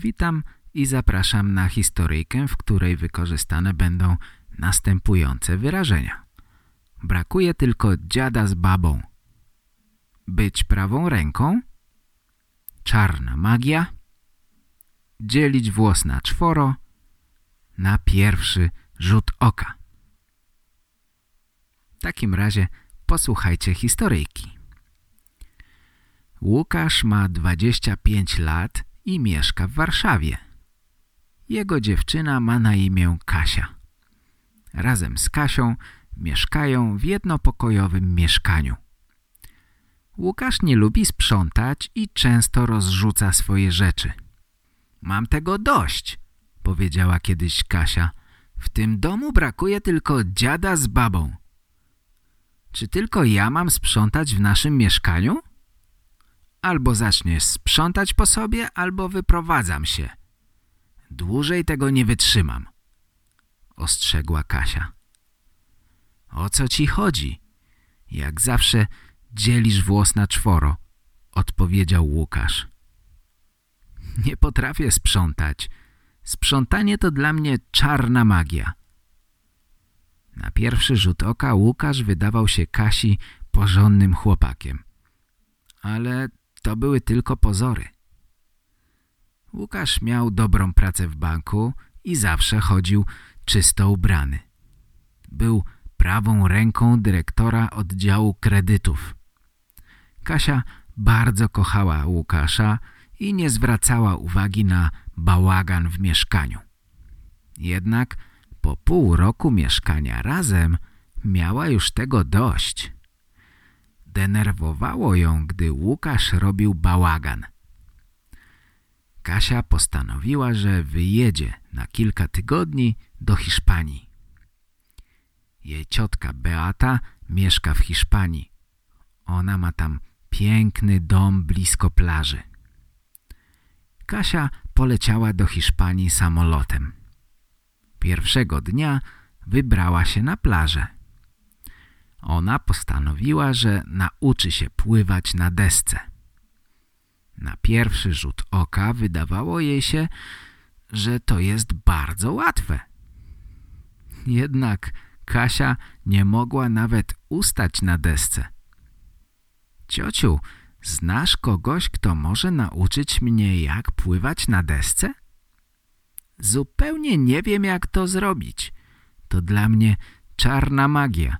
Witam i zapraszam na historyjkę, w której wykorzystane będą następujące wyrażenia. Brakuje tylko dziada z babą. Być prawą ręką. Czarna magia. Dzielić włos na czworo. Na pierwszy rzut oka. W takim razie posłuchajcie historyjki. Łukasz ma 25 lat i mieszka w Warszawie. Jego dziewczyna ma na imię Kasia. Razem z Kasią mieszkają w jednopokojowym mieszkaniu. Łukasz nie lubi sprzątać i często rozrzuca swoje rzeczy. Mam tego dość, powiedziała kiedyś Kasia. W tym domu brakuje tylko dziada z babą. Czy tylko ja mam sprzątać w naszym mieszkaniu? Albo zaczniesz sprzątać po sobie, albo wyprowadzam się. Dłużej tego nie wytrzymam, ostrzegła Kasia. O co ci chodzi? Jak zawsze dzielisz włos na czworo, odpowiedział Łukasz. Nie potrafię sprzątać. Sprzątanie to dla mnie czarna magia. Na pierwszy rzut oka Łukasz wydawał się Kasi porządnym chłopakiem. Ale to były tylko pozory. Łukasz miał dobrą pracę w banku i zawsze chodził czysto ubrany. Był prawą ręką dyrektora oddziału kredytów. Kasia bardzo kochała Łukasza i nie zwracała uwagi na bałagan w mieszkaniu. Jednak po pół roku mieszkania razem miała już tego dość. Denerwowało ją, gdy Łukasz robił bałagan. Kasia postanowiła, że wyjedzie na kilka tygodni do Hiszpanii. Jej ciotka Beata mieszka w Hiszpanii. Ona ma tam piękny dom blisko plaży. Kasia poleciała do Hiszpanii samolotem. Pierwszego dnia wybrała się na plażę. Ona postanowiła, że nauczy się pływać na desce. Na pierwszy rzut oka wydawało jej się, że to jest bardzo łatwe. Jednak Kasia nie mogła nawet ustać na desce. Ciociu, znasz kogoś, kto może nauczyć mnie, jak pływać na desce? Zupełnie nie wiem, jak to zrobić. To dla mnie czarna magia.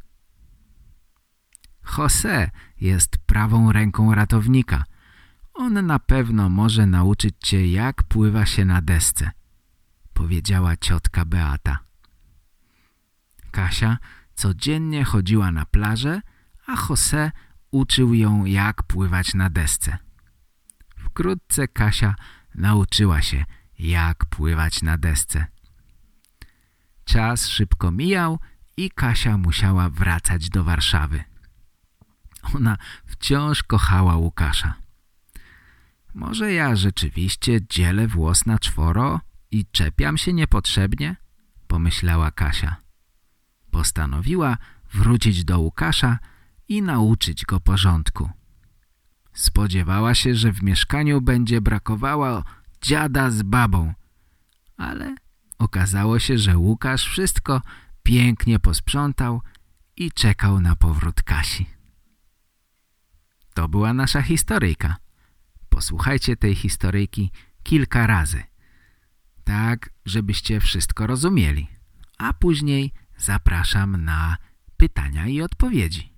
Jose jest prawą ręką ratownika. On na pewno może nauczyć cię, jak pływa się na desce, powiedziała ciotka Beata. Kasia codziennie chodziła na plażę, a Jose uczył ją, jak pływać na desce. Wkrótce Kasia nauczyła się, jak pływać na desce. Czas szybko mijał i Kasia musiała wracać do Warszawy. Ona wciąż kochała Łukasza. Może ja rzeczywiście dzielę włos na czworo i czepiam się niepotrzebnie? Pomyślała Kasia. Postanowiła wrócić do Łukasza i nauczyć go porządku. Spodziewała się, że w mieszkaniu będzie brakowało dziada z babą, ale okazało się, że Łukasz wszystko pięknie posprzątał i czekał na powrót Kasi. To była nasza historyjka. Posłuchajcie tej historyjki kilka razy. Tak, żebyście wszystko rozumieli. A później zapraszam na pytania i odpowiedzi.